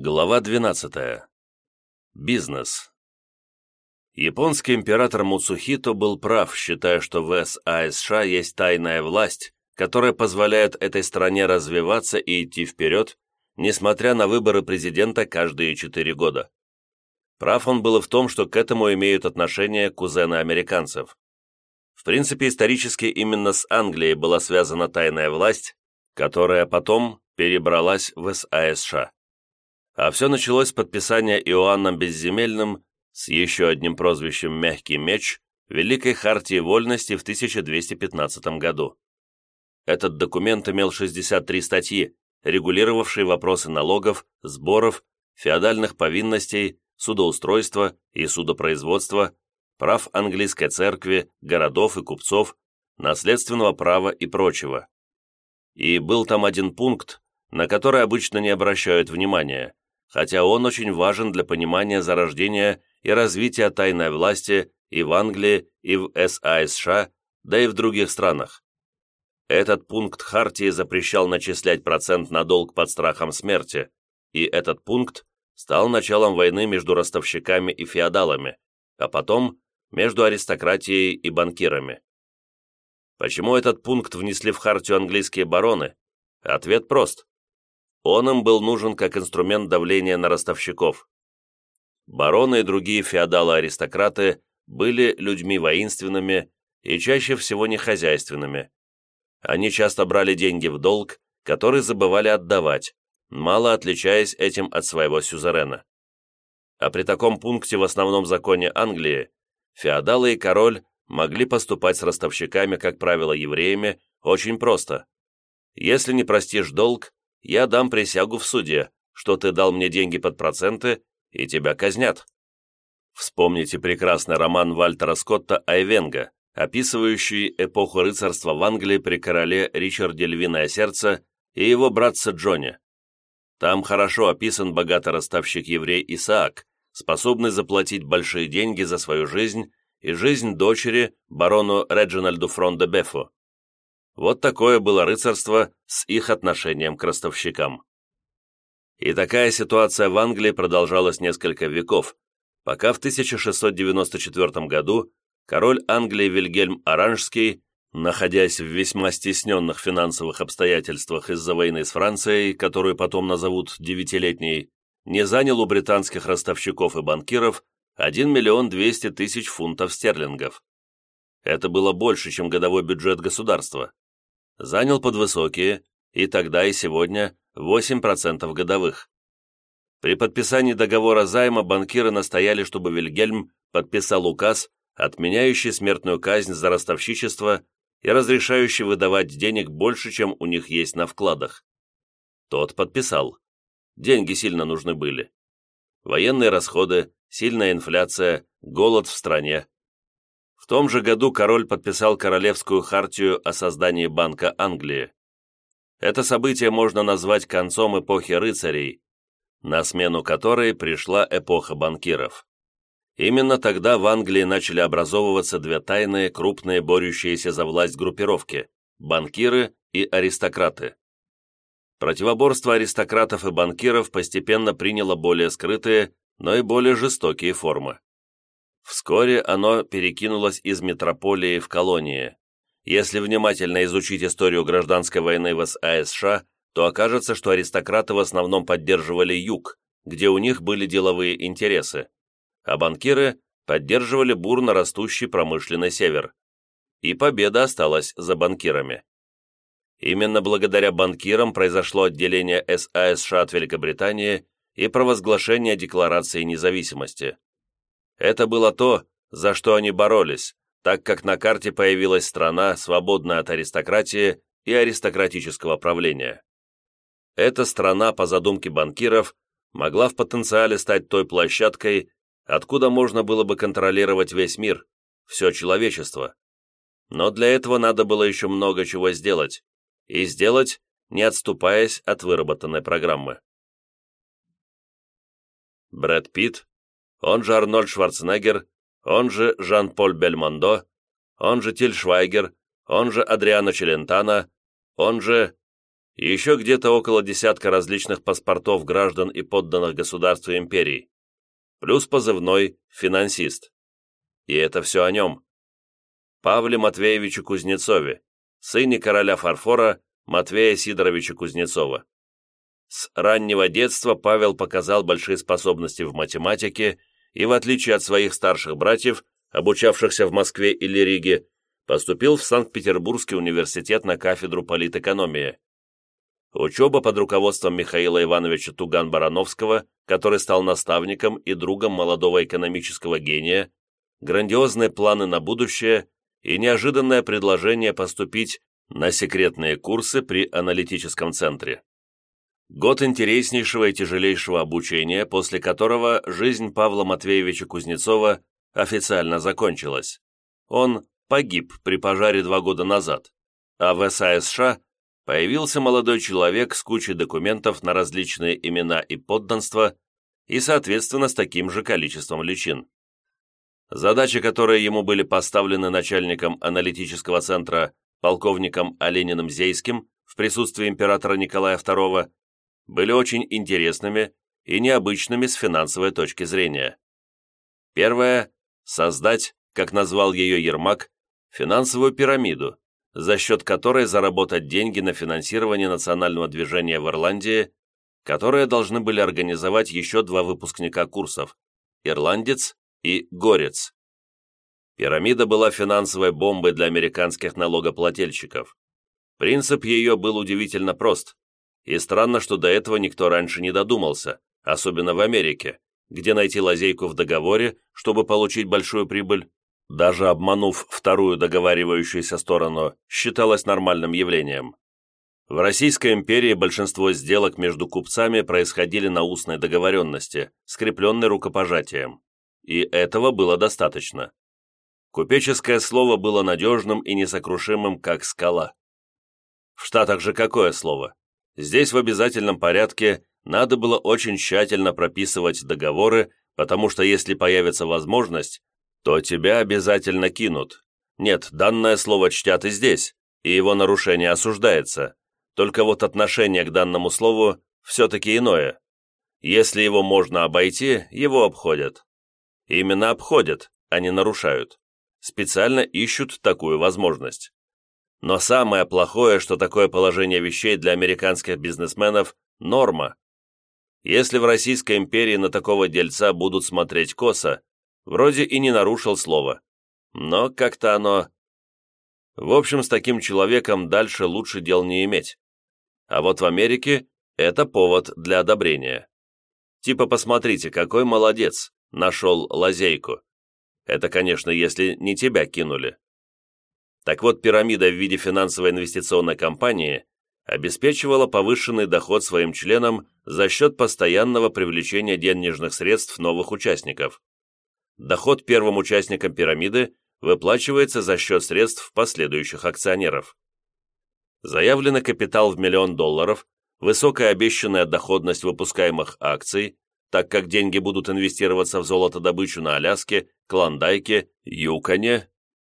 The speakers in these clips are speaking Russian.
Глава 12. Бизнес. Японский император Муцухито был прав, считая, что в САСШ есть тайная власть, которая позволяет этой стране развиваться и идти вперед, несмотря на выборы президента каждые четыре года. Прав он был в том, что к этому имеют отношение кузены американцев. В принципе, исторически именно с Англией была связана тайная власть, которая потом перебралась в САСШ. А все началось с подписания Иоанном Безземельным с еще одним прозвищем «Мягкий меч» Великой Хартии Вольности в 1215 году. Этот документ имел 63 статьи, регулировавшие вопросы налогов, сборов, феодальных повинностей, судоустройства и судопроизводства, прав английской церкви, городов и купцов, наследственного права и прочего. И был там один пункт, на который обычно не обращают внимания, хотя он очень важен для понимания зарождения и развития тайной власти и в Англии, и в САСШ, да и в других странах. Этот пункт Хартии запрещал начислять процент на долг под страхом смерти, и этот пункт стал началом войны между ростовщиками и феодалами, а потом между аристократией и банкирами. Почему этот пункт внесли в Хартию английские бароны? Ответ прост. Он им был нужен как инструмент давления на ростовщиков. Бароны и другие феодалы-аристократы были людьми воинственными и чаще всего нехозяйственными. Они часто брали деньги в долг, который забывали отдавать, мало отличаясь этим от своего сюзерена. А при таком пункте в основном законе Англии феодалы и король могли поступать с ростовщиками, как правило, евреями, очень просто. Если не простишь долг, я дам присягу в суде, что ты дал мне деньги под проценты, и тебя казнят. Вспомните прекрасный роман Вальтера Скотта «Айвенга», описывающий эпоху рыцарства в Англии при короле Ричарде Львиное Сердце и его братце Джоне. Там хорошо описан богатый ростовщик-еврей Исаак, способный заплатить большие деньги за свою жизнь и жизнь дочери барону Реджинальду Фронде Бефу. Вот такое было рыцарство с их отношением к ростовщикам. И такая ситуация в Англии продолжалась несколько веков, пока в 1694 году король Англии Вильгельм Оранжский, находясь в весьма стесненных финансовых обстоятельствах из-за войны с Францией, которую потом назовут «девятилетней», не занял у британских ростовщиков и банкиров 1 миллион 200 тысяч фунтов стерлингов. Это было больше, чем годовой бюджет государства занял под высокие, и тогда и сегодня 8% годовых. При подписании договора займа банкиры настояли, чтобы Вильгельм подписал указ, отменяющий смертную казнь за ростовщичество и разрешающий выдавать денег больше, чем у них есть на вкладах. Тот подписал. Деньги сильно нужны были. Военные расходы, сильная инфляция, голод в стране том же году король подписал Королевскую хартию о создании Банка Англии. Это событие можно назвать концом эпохи рыцарей, на смену которой пришла эпоха банкиров. Именно тогда в Англии начали образовываться две тайные, крупные, борющиеся за власть группировки – банкиры и аристократы. Противоборство аристократов и банкиров постепенно приняло более скрытые, но и более жестокие формы. Вскоре оно перекинулось из метрополии в колонии. Если внимательно изучить историю гражданской войны в САСШ, то окажется, что аристократы в основном поддерживали юг, где у них были деловые интересы, а банкиры поддерживали бурно растущий промышленный север. И победа осталась за банкирами. Именно благодаря банкирам произошло отделение САСШ от Великобритании и провозглашение Декларации независимости. Это было то, за что они боролись, так как на карте появилась страна, свободная от аристократии и аристократического правления. Эта страна, по задумке банкиров, могла в потенциале стать той площадкой, откуда можно было бы контролировать весь мир, все человечество. Но для этого надо было еще много чего сделать, и сделать, не отступаясь от выработанной программы. Брэд Питт он же Арнольд Шварценеггер, он же Жан-Поль Бельмондо, он же Тиль Швайгер, он же Адриано Челентано, он же... еще где-то около десятка различных паспортов граждан и подданных государств и империй, плюс позывной «финансист». И это все о нем. Павле Матвеевиче Кузнецове, сыне короля фарфора Матвея Сидоровича Кузнецова. С раннего детства Павел показал большие способности в математике и, в отличие от своих старших братьев, обучавшихся в Москве или Риге, поступил в Санкт-Петербургский университет на кафедру политэкономии. Учеба под руководством Михаила Ивановича Туган-Барановского, который стал наставником и другом молодого экономического гения, грандиозные планы на будущее и неожиданное предложение поступить на секретные курсы при аналитическом центре. Год интереснейшего и тяжелейшего обучения, после которого жизнь Павла Матвеевича Кузнецова официально закончилась. Он погиб при пожаре два года назад, а в САСШ появился молодой человек с кучей документов на различные имена и подданства и, соответственно, с таким же количеством личин. Задачи, которые ему были поставлены начальником аналитического центра полковником Олениным Зейским в присутствии императора Николая II, были очень интересными и необычными с финансовой точки зрения. Первое – создать, как назвал ее Ермак, финансовую пирамиду, за счет которой заработать деньги на финансирование национального движения в Ирландии, которые должны были организовать еще два выпускника курсов – «Ирландец» и «Горец». Пирамида была финансовой бомбой для американских налогоплательщиков. Принцип ее был удивительно прост. И странно, что до этого никто раньше не додумался, особенно в Америке, где найти лазейку в договоре, чтобы получить большую прибыль, даже обманув вторую договаривающуюся сторону, считалось нормальным явлением. В Российской империи большинство сделок между купцами происходили на устной договоренности, скрепленной рукопожатием. И этого было достаточно. Купеческое слово было надежным и несокрушимым, как скала. В Штатах же какое слово? Здесь в обязательном порядке надо было очень тщательно прописывать договоры, потому что если появится возможность, то тебя обязательно кинут. Нет, данное слово чтят и здесь, и его нарушение осуждается. Только вот отношение к данному слову все-таки иное. Если его можно обойти, его обходят. Именно обходят, а не нарушают. Специально ищут такую возможность. Но самое плохое, что такое положение вещей для американских бизнесменов – норма. Если в Российской империи на такого дельца будут смотреть косо, вроде и не нарушил слово. Но как-то оно... В общем, с таким человеком дальше лучше дел не иметь. А вот в Америке это повод для одобрения. Типа, посмотрите, какой молодец, нашел лазейку. Это, конечно, если не тебя кинули. Так вот, пирамида в виде финансовой инвестиционной компании обеспечивала повышенный доход своим членам за счет постоянного привлечения денежных средств новых участников. Доход первым участникам пирамиды выплачивается за счет средств последующих акционеров. Заявленный капитал в миллион долларов, высокая обещанная доходность выпускаемых акций, так как деньги будут инвестироваться в золотодобычу на Аляске, Клондайке, Юконе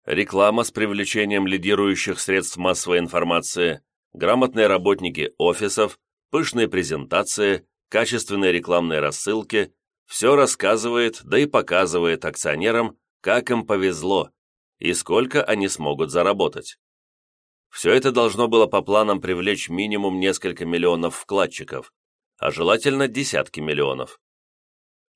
реклама с привлечением лидирующих средств массовой информации, грамотные работники офисов, пышные презентации, качественные рекламные рассылки – все рассказывает, да и показывает акционерам, как им повезло и сколько они смогут заработать. Все это должно было по планам привлечь минимум несколько миллионов вкладчиков, а желательно десятки миллионов.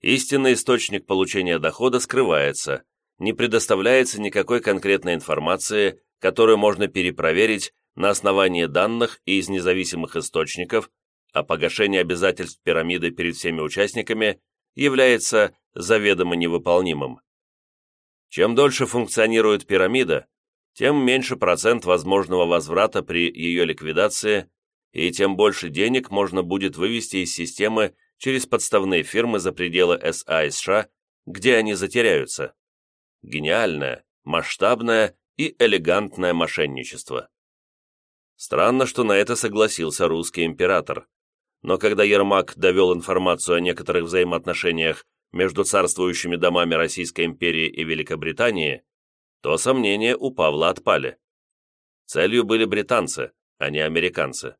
Истинный источник получения дохода скрывается – не предоставляется никакой конкретной информации, которую можно перепроверить на основании данных и из независимых источников, а погашение обязательств пирамиды перед всеми участниками является заведомо невыполнимым. Чем дольше функционирует пирамида, тем меньше процент возможного возврата при ее ликвидации, и тем больше денег можно будет вывести из системы через подставные фирмы за пределы СА и США, где они затеряются гениальное, масштабное и элегантное мошенничество. Странно, что на это согласился русский император. Но когда Ермак довел информацию о некоторых взаимоотношениях между царствующими домами Российской империи и Великобритании, то сомнения у Павла отпали. Целью были британцы, а не американцы.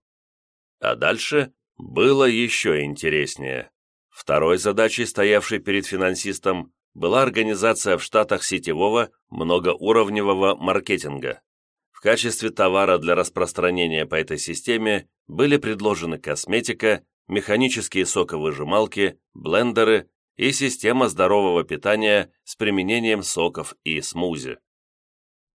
А дальше было еще интереснее. Второй задачей, стоявшей перед финансистом, была организация в Штатах сетевого многоуровневого маркетинга. В качестве товара для распространения по этой системе были предложены косметика, механические соковыжималки, блендеры и система здорового питания с применением соков и смузи.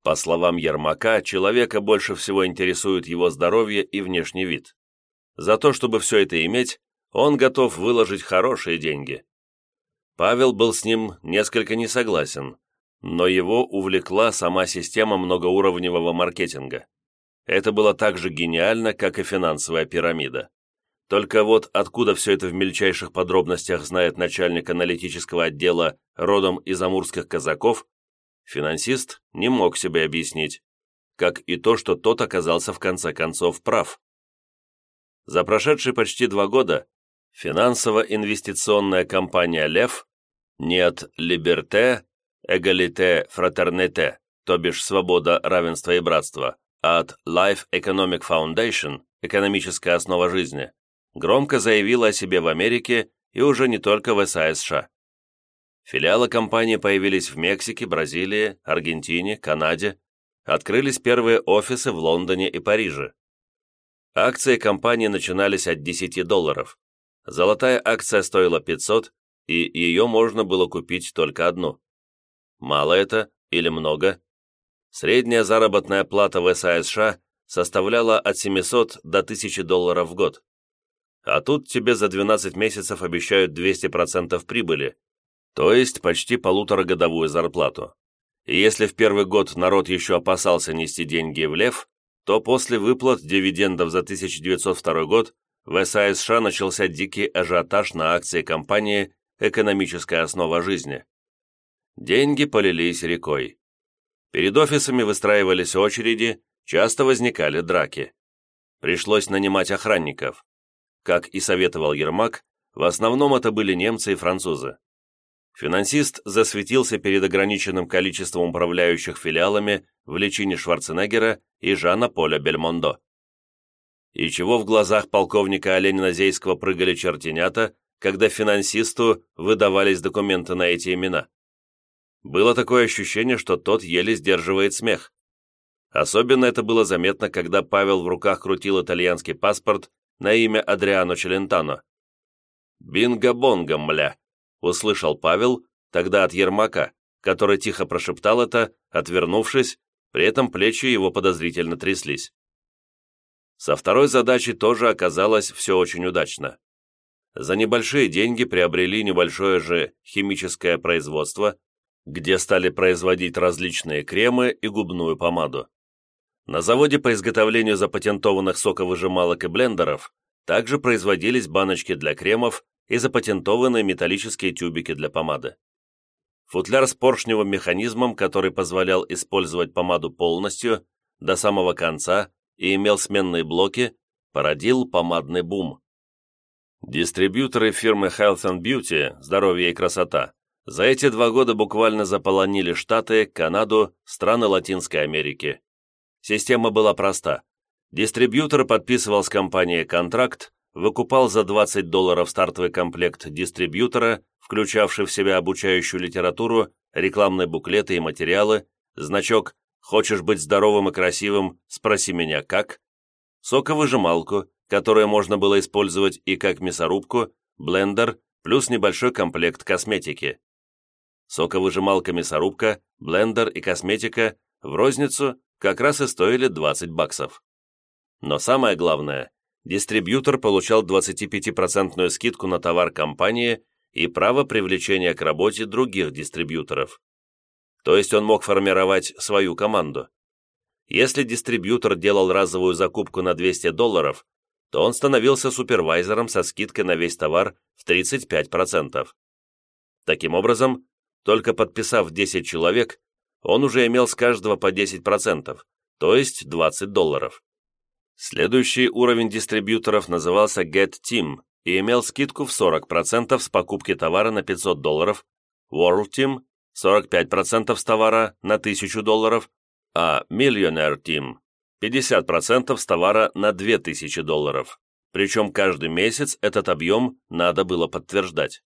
По словам Ермака, человека больше всего интересует его здоровье и внешний вид. За то, чтобы все это иметь, он готов выложить хорошие деньги. Павел был с ним несколько не согласен, но его увлекла сама система многоуровневого маркетинга. Это было так же гениально, как и финансовая пирамида. Только вот откуда все это в мельчайших подробностях знает начальник аналитического отдела родом из амурских казаков, финансист не мог себе объяснить, как и то, что тот оказался в конце концов прав. За прошедшие почти два года финансово-инвестиционная компания «Лев» нет «Либерте», «Эгалите», «Фратерните», то бишь «Свобода, равенство и братство», от Life Economic Foundation, экономическая основа жизни, громко заявила о себе в Америке и уже не только в САСШ. Филиалы компании появились в Мексике, Бразилии, Аргентине, Канаде, открылись первые офисы в Лондоне и Париже. Акции компании начинались от 10 долларов. Золотая акция стоила 500, и ее можно было купить только одну. Мало это или много? Средняя заработная плата в САСШ составляла от 700 до 1000 долларов в год. А тут тебе за 12 месяцев обещают 200% прибыли, то есть почти полуторагодовую зарплату. И если в первый год народ еще опасался нести деньги в лев, то после выплат дивидендов за 1902 год в САСШ начался дикий ажиотаж на акции компании «Экономическая основа жизни». Деньги полились рекой. Перед офисами выстраивались очереди, часто возникали драки. Пришлось нанимать охранников. Как и советовал Ермак, в основном это были немцы и французы. Финансист засветился перед ограниченным количеством управляющих филиалами в личине Шварценеггера и Жана Поля Бельмондо. И чего в глазах полковника Оленина Зейского прыгали чертенята, когда финансисту выдавались документы на эти имена? Было такое ощущение, что тот еле сдерживает смех. Особенно это было заметно, когда Павел в руках крутил итальянский паспорт на имя Адриано Челентано. «Бинго-бонго, мля!» — услышал Павел, тогда от Ермака, который тихо прошептал это, отвернувшись, при этом плечи его подозрительно тряслись. Со второй задачей тоже оказалось все очень удачно. За небольшие деньги приобрели небольшое же химическое производство, где стали производить различные кремы и губную помаду. На заводе по изготовлению запатентованных соковыжималок и блендеров также производились баночки для кремов и запатентованные металлические тюбики для помады. Футляр с поршневым механизмом, который позволял использовать помаду полностью, до самого конца и имел сменные блоки, породил помадный бум. Дистрибьюторы фирмы Health and Beauty «Здоровье и красота» за эти два года буквально заполонили Штаты, Канаду, страны Латинской Америки. Система была проста. Дистрибьютор подписывал с компанией контракт, выкупал за 20 долларов стартовый комплект дистрибьютора, включавший в себя обучающую литературу, рекламные буклеты и материалы, значок «Хочешь быть здоровым и красивым? Спроси меня как?» соковыжималку, которую можно было использовать и как мясорубку, блендер, плюс небольшой комплект косметики. Соковыжималка-мясорубка, блендер и косметика в розницу как раз и стоили 20 баксов. Но самое главное, дистрибьютор получал 25% скидку на товар компании и право привлечения к работе других дистрибьюторов. То есть он мог формировать свою команду. Если дистрибьютор делал разовую закупку на 200 долларов, то он становился супервайзером со скидкой на весь товар в 35%. Таким образом, только подписав 10 человек, он уже имел с каждого по 10%, то есть 20 долларов. Следующий уровень дистрибьюторов назывался Get Team и имел скидку в 40% с покупки товара на 500 долларов, World Team – 45% с товара на 1000 долларов, а Millionaire Team – 50% с товара на 2000 долларов. причем каждый месяц этот объем надо было подтверждать.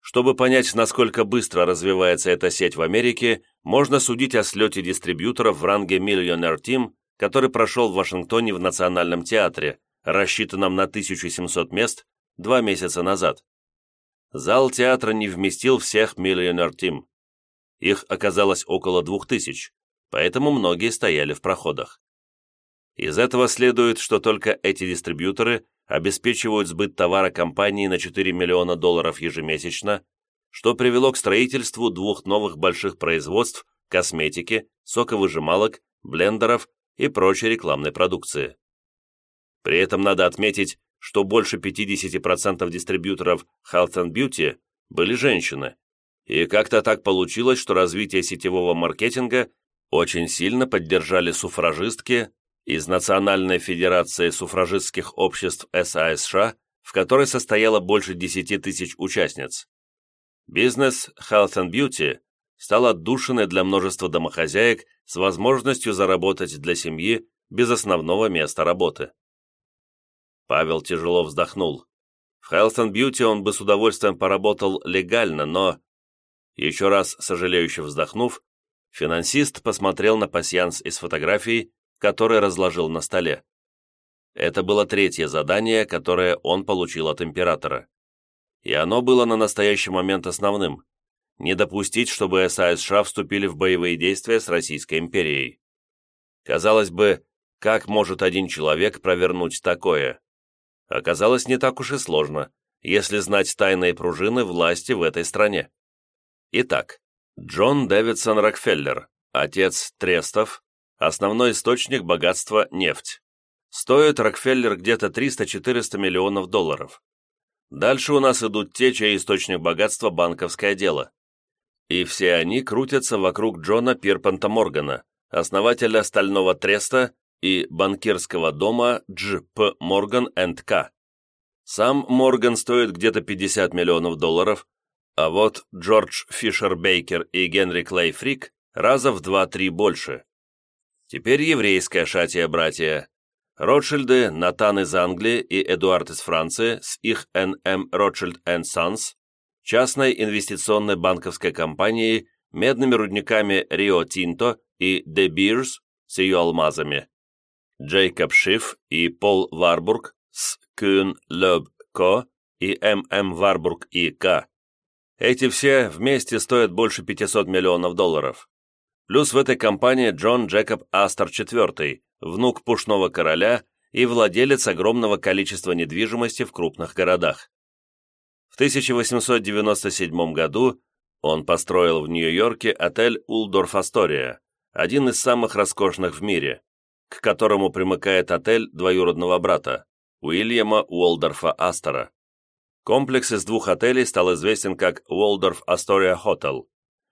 Чтобы понять, насколько быстро развивается эта сеть в Америке, можно судить о слете дистрибьюторов в ранге Millionaire Team, который прошел в Вашингтоне в Национальном театре, рассчитанном на 1700 мест, два месяца назад. Зал театра не вместил всех Millionaire Team. Их оказалось около двух тысяч, поэтому многие стояли в проходах. Из этого следует, что только эти дистрибьюторы обеспечивают сбыт товара компании на 4 миллиона долларов ежемесячно, что привело к строительству двух новых больших производств косметики, соковыжималок, блендеров и прочей рекламной продукции. При этом надо отметить, что больше 50% дистрибьюторов Health and Beauty были женщины, и как-то так получилось, что развитие сетевого маркетинга очень сильно поддержали суфражистки из Национальной Федерации суфражистских обществ САСШ, в которой состояло больше 10 тысяч участниц. Бизнес Health and Beauty стал отдушиной для множества домохозяек с возможностью заработать для семьи без основного места работы. Павел тяжело вздохнул. В Health and он бы с удовольствием поработал легально, но... Еще раз сожалеюще вздохнув, финансист посмотрел на пасьянс из фотографий, который разложил на столе. Это было третье задание, которое он получил от императора. И оно было на настоящий момент основным – не допустить, чтобы САСШ вступили в боевые действия с Российской империей. Казалось бы, как может один человек провернуть такое? Оказалось, не так уж и сложно, если знать тайные пружины власти в этой стране. Итак, Джон Дэвидсон Рокфеллер, отец Трестов, Основной источник богатства – нефть. Стоит Рокфеллер где-то 300-400 миллионов долларов. Дальше у нас идут те, чей источник богатства – банковское дело. И все они крутятся вокруг Джона Пирпанта Моргана, основателя Стального Треста и банкирского дома Дж.П. Морган энд Ко. Сам Морган стоит где-то 50 миллионов долларов, а вот Джордж Фишер Бейкер и Генри Клей Фрик раза в 2-3 больше. Теперь еврейская шатия-братия. Ротшильды, Натан из Англии и Эдуард из Франции с их Н.М. Ротшильд Sons, частной инвестиционной банковской компанией, медными рудниками Рио Тинто и De Beers с ее алмазами. Джейкоб Шиф и Пол Варбург с Кюн Лёб Ко и М.М. Варбург и К. Эти все вместе стоят больше 500 миллионов долларов. Плюс в этой компании Джон Джекоб Астер IV, внук пушного короля и владелец огромного количества недвижимости в крупных городах. В 1897 году он построил в Нью-Йорке отель Улдорф Астория, один из самых роскошных в мире, к которому примыкает отель двоюродного брата, Уильяма Уолдорфа Астора. Комплекс из двух отелей стал известен как Уолдорф Астория Хотел.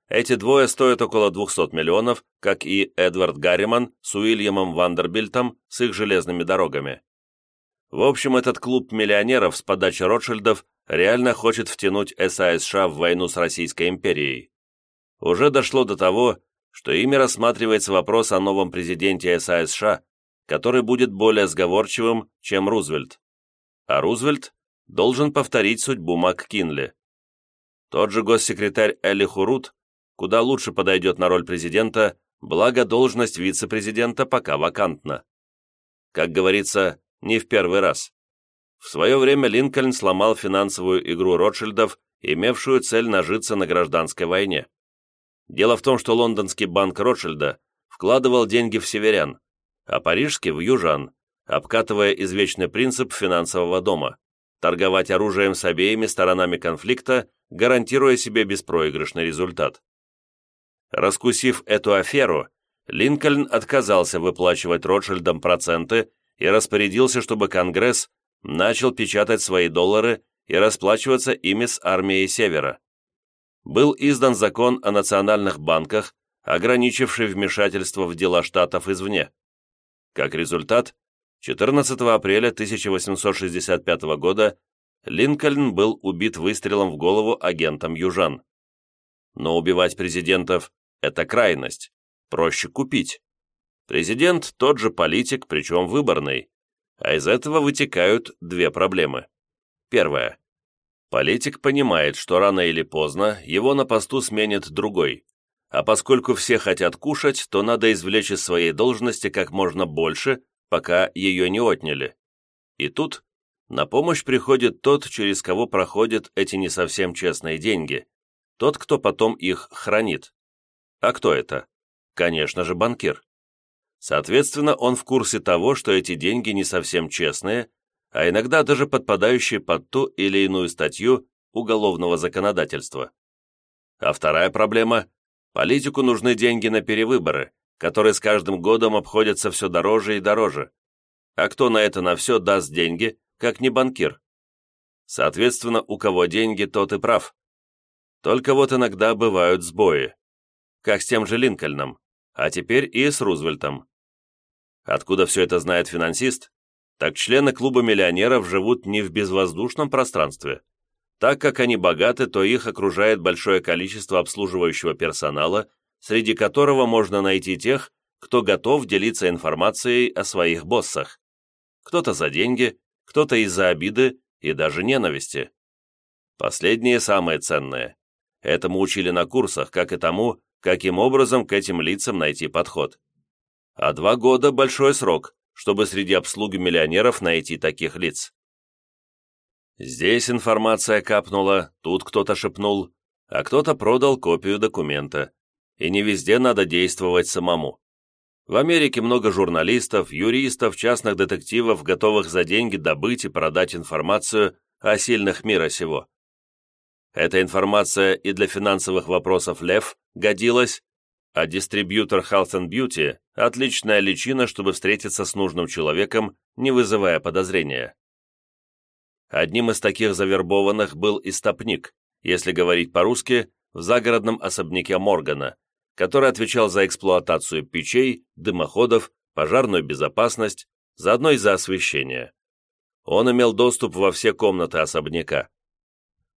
Эти двое стоят около 200 миллионов, как и Эдвард Гарриман с Уильямом Вандербильтом с их железными дорогами. В общем, этот клуб миллионеров с подачи Ротшильдов реально хочет втянуть САСШ в войну с Российской империей. Уже дошло до того, что ими рассматривается вопрос о новом президенте САСШ, который будет более сговорчивым, чем Рузвельт. А Рузвельт должен повторить судьбу МакКинли. Тот же госсекретарь Элли Хурут куда лучше подойдет на роль президента, благо должность вице-президента пока вакантна. Как говорится, не в первый раз. В свое время Линкольн сломал финансовую игру Ротшильдов, имевшую цель нажиться на гражданской войне. Дело в том, что лондонский банк Ротшильда вкладывал деньги в северян, а парижский – в южан, обкатывая извечный принцип финансового дома – торговать оружием с обеими сторонами конфликта, гарантируя себе беспроигрышный результат. Раскусив эту аферу, Линкольн отказался выплачивать Ротшильдам проценты и распорядился, чтобы Конгресс начал печатать свои доллары и расплачиваться ими с армией Севера. Был издан закон о национальных банках, ограничивший вмешательство в дела штатов извне. Как результат, 14 апреля 1865 года Линкольн был убит выстрелом в голову агентом южан. Но убивать президентов это крайность. Проще купить. Президент тот же политик, причем выборный. А из этого вытекают две проблемы. Первая. Политик понимает, что рано или поздно его на посту сменит другой. А поскольку все хотят кушать, то надо извлечь из своей должности как можно больше, пока ее не отняли. И тут на помощь приходит тот, через кого проходят эти не совсем честные деньги, тот, кто потом их хранит. А кто это? Конечно же, банкир. Соответственно, он в курсе того, что эти деньги не совсем честные, а иногда даже подпадающие под ту или иную статью уголовного законодательства. А вторая проблема – политику нужны деньги на перевыборы, которые с каждым годом обходятся все дороже и дороже. А кто на это на все даст деньги, как не банкир? Соответственно, у кого деньги, тот и прав. Только вот иногда бывают сбои. Как с тем же Линкольном, а теперь и с Рузвельтом. Откуда все это знает финансист? Так члены клуба миллионеров живут не в безвоздушном пространстве. Так как они богаты, то их окружает большое количество обслуживающего персонала, среди которого можно найти тех, кто готов делиться информацией о своих боссах. Кто-то за деньги, кто-то из-за обиды и даже ненависти. Последние самые ценные. Этому учили на курсах, как и тому, каким образом к этим лицам найти подход а два года – большой срок, чтобы среди обслуги миллионеров найти таких лиц. Здесь информация капнула, тут кто-то шепнул, а кто-то продал копию документа. И не везде надо действовать самому. В Америке много журналистов, юристов, частных детективов, готовых за деньги добыть и продать информацию о сильных мира сего. Эта информация и для финансовых вопросов Лев годилась, а дистрибьютор Health and Beauty – отличная личина, чтобы встретиться с нужным человеком, не вызывая подозрения. Одним из таких завербованных был истопник, если говорить по-русски, в загородном особняке Моргана, который отвечал за эксплуатацию печей, дымоходов, пожарную безопасность, заодно и за освещение. Он имел доступ во все комнаты особняка.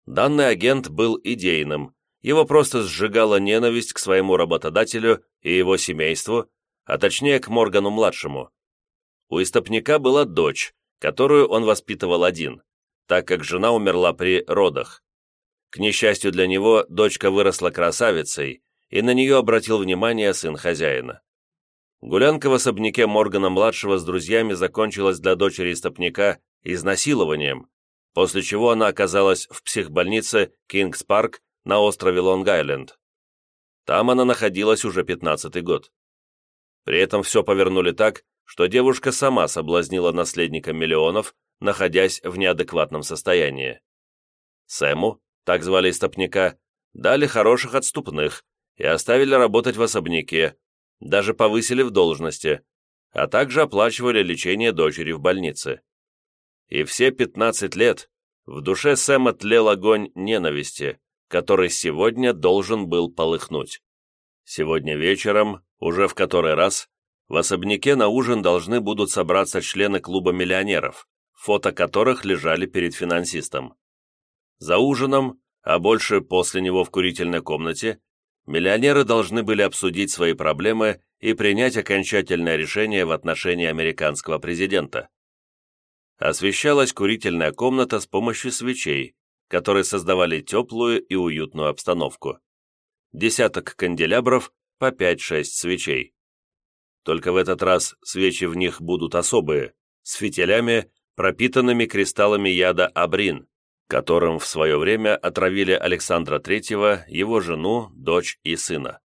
Данный агент был идейным, его просто сжигала ненависть к своему работодателю и его семейству, а точнее к Моргану-младшему. У истопника была дочь, которую он воспитывал один, так как жена умерла при родах. К несчастью для него, дочка выросла красавицей, и на нее обратил внимание сын хозяина. Гулянка в особняке Моргана-младшего с друзьями закончилась для дочери истопника изнасилованием, после чего она оказалась в психбольнице Кингс-Парк на острове Лонг-Айленд. Там она находилась уже пятнадцатый год. При этом все повернули так, что девушка сама соблазнила наследника миллионов, находясь в неадекватном состоянии. Сэму, так звали истопника, дали хороших отступных и оставили работать в особняке, даже повысили в должности, а также оплачивали лечение дочери в больнице. И все 15 лет в душе Сэма тлел огонь ненависти, который сегодня должен был полыхнуть. Сегодня вечером, уже в который раз, в особняке на ужин должны будут собраться члены клуба миллионеров, фото которых лежали перед финансистом. За ужином, а больше после него в курительной комнате, миллионеры должны были обсудить свои проблемы и принять окончательное решение в отношении американского президента. Освещалась курительная комната с помощью свечей, которые создавали теплую и уютную обстановку. Десяток канделябров по 5-6 свечей. Только в этот раз свечи в них будут особые, с фитилями, пропитанными кристаллами яда абрин, которым в свое время отравили Александра III, его жену, дочь и сына.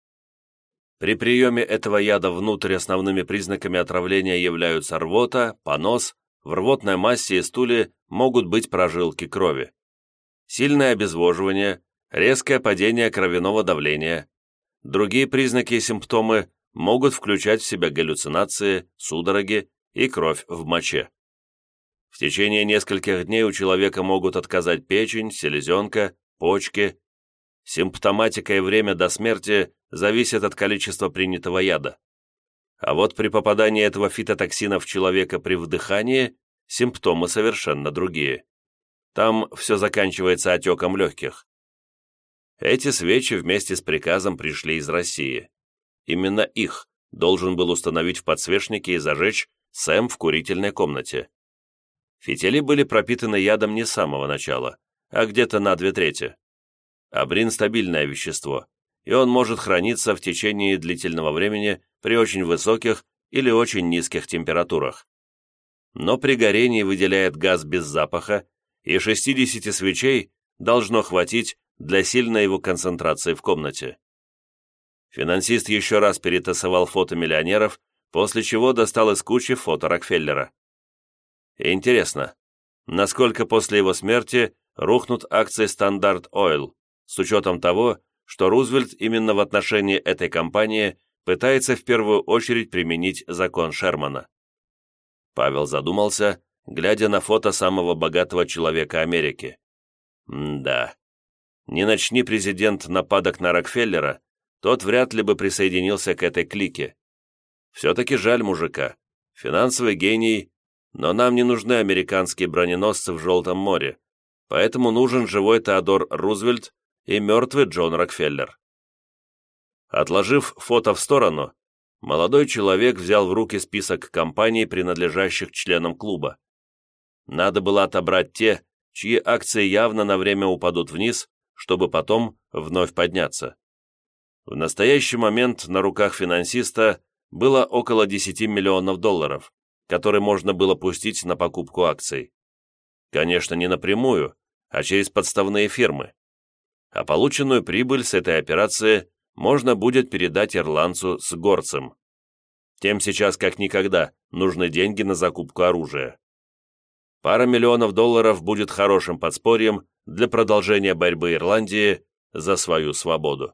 При приеме этого яда внутрь основными признаками отравления являются рвота, понос, в рвотной массе и стуле могут быть прожилки крови сильное обезвоживание, резкое падение кровяного давления. Другие признаки и симптомы могут включать в себя галлюцинации, судороги и кровь в моче. В течение нескольких дней у человека могут отказать печень, селезенка, почки. Симптоматика и время до смерти зависят от количества принятого яда. А вот при попадании этого фитотоксина в человека при вдыхании симптомы совершенно другие. Там все заканчивается отеком легких. Эти свечи вместе с приказом пришли из России. Именно их должен был установить в подсвечнике и зажечь Сэм в курительной комнате, Фитили были пропитаны ядом не с самого начала, а где-то на две трети. Абрин – стабильное вещество, и он может храниться в течение длительного времени при очень высоких или очень низких температурах. Но при горении выделяет газ без запаха, и 60 свечей должно хватить для сильной его концентрации в комнате. Финансист еще раз перетасовал фото миллионеров, после чего достал из кучи фото Рокфеллера. Интересно, насколько после его смерти рухнут акции Стандарт Ойл, с учетом того, что Рузвельт именно в отношении этой компании пытается в первую очередь применить закон Шермана. Павел задумался, глядя на фото самого богатого человека Америки. М да. Не начни президент нападок на Рокфеллера, тот вряд ли бы присоединился к этой клике. Все-таки жаль мужика. Финансовый гений, но нам не нужны американские броненосцы в Желтом море, поэтому нужен живой Теодор Рузвельт и мертвый Джон Рокфеллер. Отложив фото в сторону, молодой человек взял в руки список компаний, принадлежащих членам клуба. Надо было отобрать те, чьи акции явно на время упадут вниз, чтобы потом вновь подняться. В настоящий момент на руках финансиста было около 10 миллионов долларов, которые можно было пустить на покупку акций. Конечно, не напрямую, а через подставные фирмы а полученную прибыль с этой операции можно будет передать ирландцу с горцем. Тем сейчас как никогда нужны деньги на закупку оружия. Пара миллионов долларов будет хорошим подспорьем для продолжения борьбы Ирландии за свою свободу.